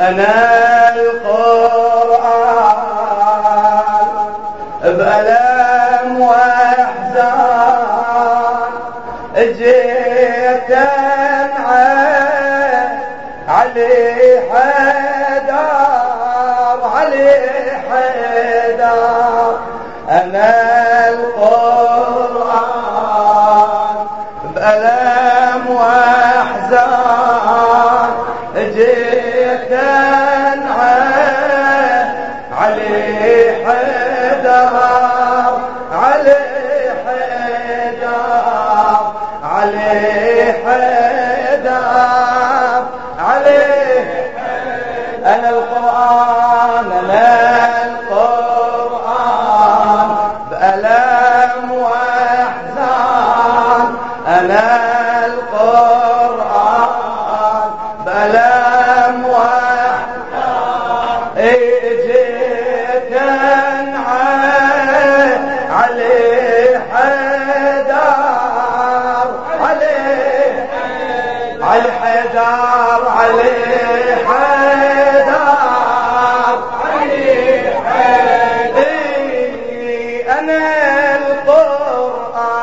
أنا القرآن بألم وأحزان جيت علي حدار علي حدار. أنا القرآن بألم حدار علي حدار علي حدار أنا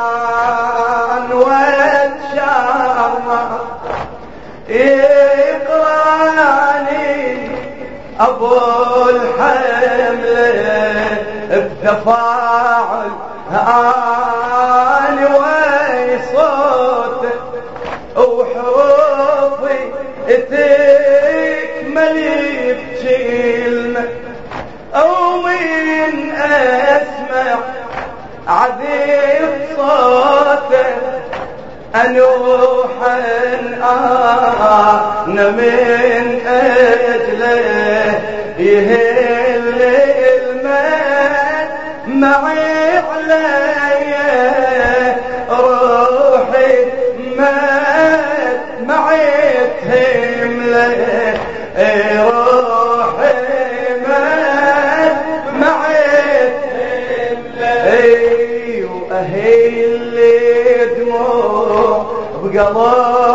القرآن والشرع إقراني أبو الحمل بتفاعل اني انوحا أنا من أجله يهل المال معي علي Abgaman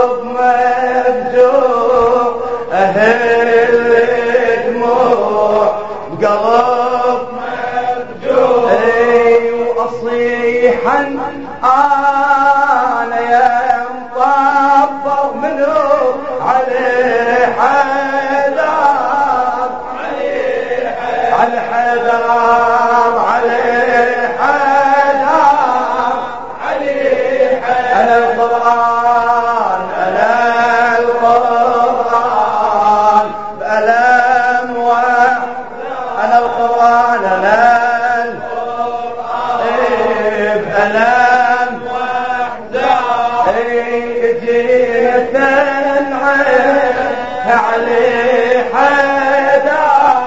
علي حدار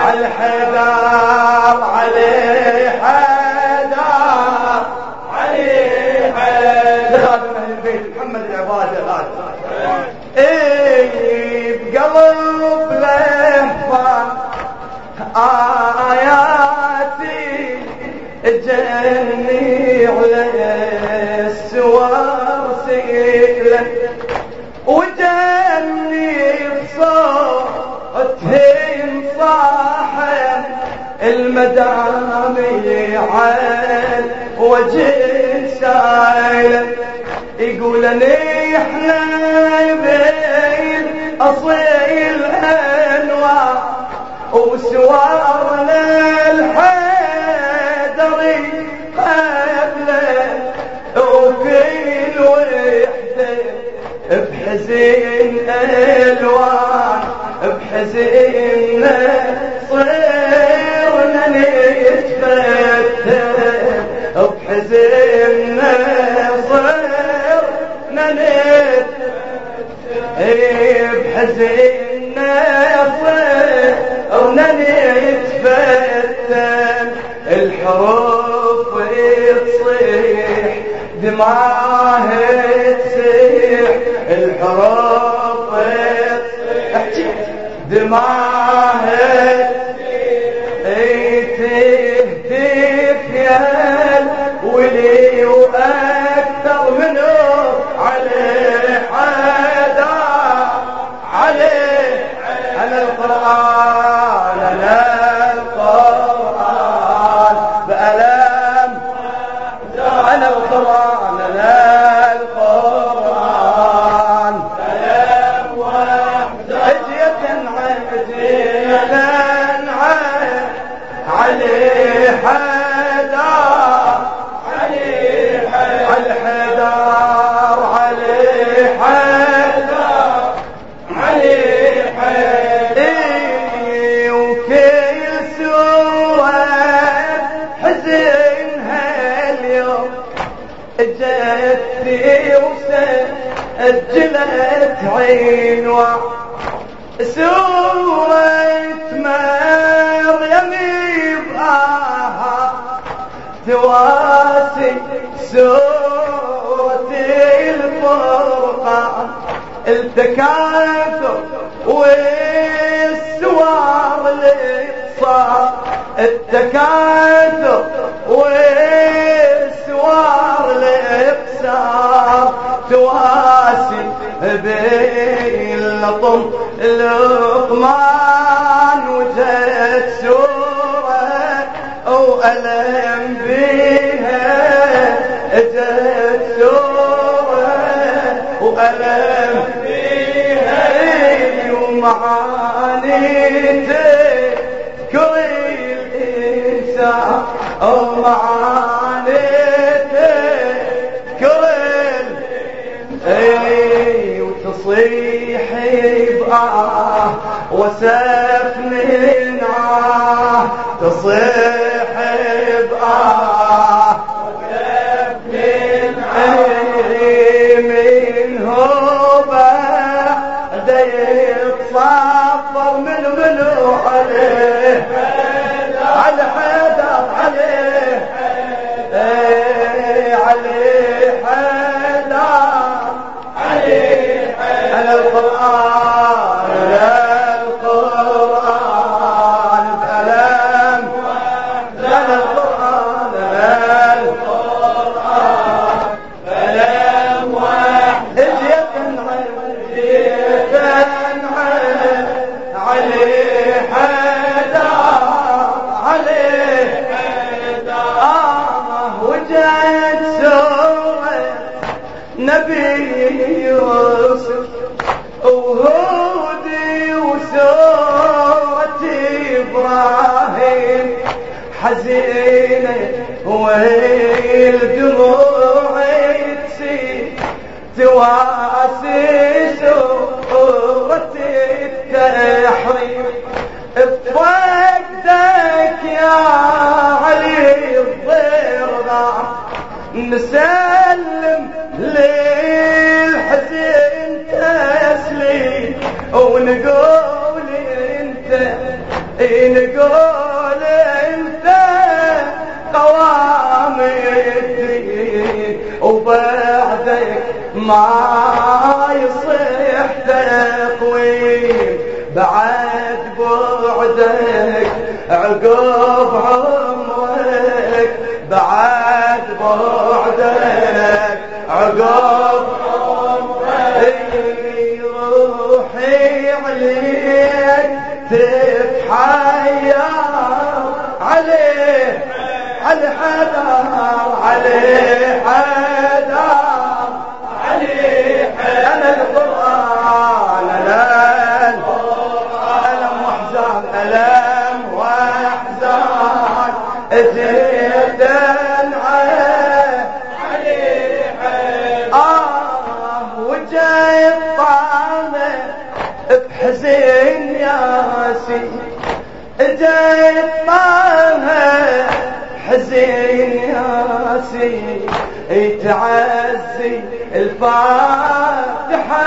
على حدار علي حدار علي حدار لخادم أهل البيت محمد العباده غادر إيه بقلب لهفة آياتي جني على صاحب المدامي عين وجه سايلة يقولني إحنا بين أصيل انواع وسوارنا الحيدري قبله وكل وحده بحزين الوان بحزين صرنا نتفتت بحزين صرنا نتفتت بحزين Hey! يوم جاتني وسجلت عين سورة مريم يبقاها تواسي سورة الفرقان التكاثر والسوار اللي صار التكاثر والسوار تواسي بين لطم لقمان وجت سورة وألم بيها جت سورة وألم بيها ومعاني تذكر الإنسان ومعاني وتصيح بآه وسفن نعاه تصيح بآه القرآن القرآن على القرآن على القرآن بألم واحد يقن يقن عليه حدا عليه حدا وجد سورة نبي حزينة والدموع تسيل تواسي سورة التحريم بفقدك يا علي الضرغة نسلم للحزين تسليم ونقول إنت نقول وبعدك ما يصح تقويم. بعد بعدك عقب عمرك. بعد بعدك عقب عمرك. روحي عليك. تتحير عليه على حدار عليه حدار عليه أنا القرآن؟ أنا ألم واحزان ألم واحزان زيدا عليه. آه وجاي طعمه بحزين ياسين جاي طعمه حزين ياسين يتعزي الفاتحة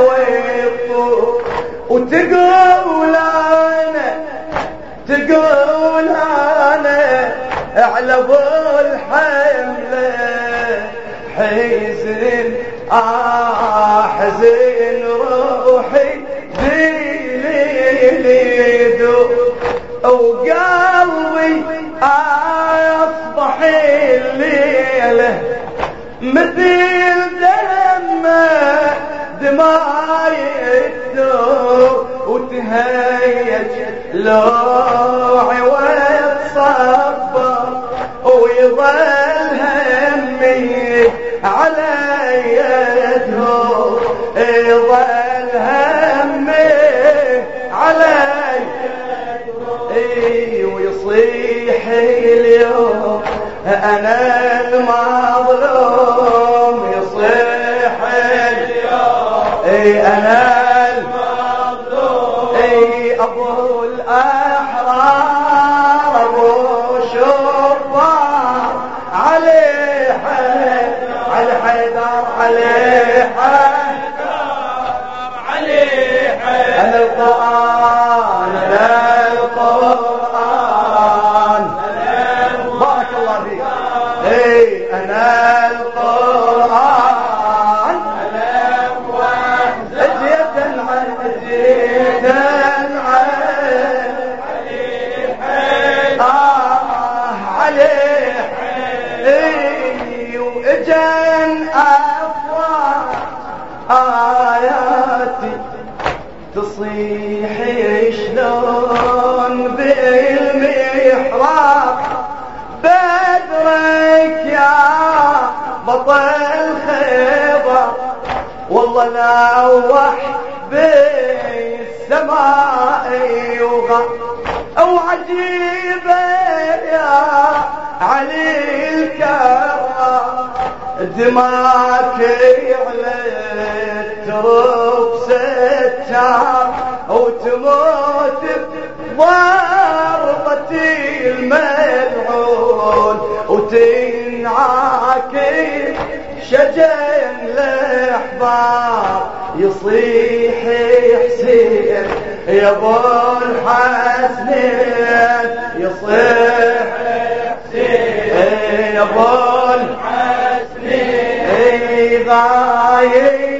ويطوف وتقول أنا تقول أنا على ابو الحمله حزن آه حزن روحي. مثل دمه دماء الدور وتهيج لوعي ويتصبر ويظل همي على يده يظل همي على اي ويصيح اليوم. أنا المظلوم أي أنا المظلوم أي أبو تصيح شلون بالمحراب بدرك يا بطل خيبر. والله لوح بالسماء يوغى. أو عجيبة يا علي الكرام دماك على الترب ستار وتموت ضربة الملعون وتنعاكي شجن الاحبار يصيح حسين يا أبو الحسنين يصيح حسين يا أبو الحسنين غايب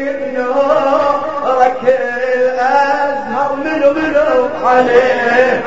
عليه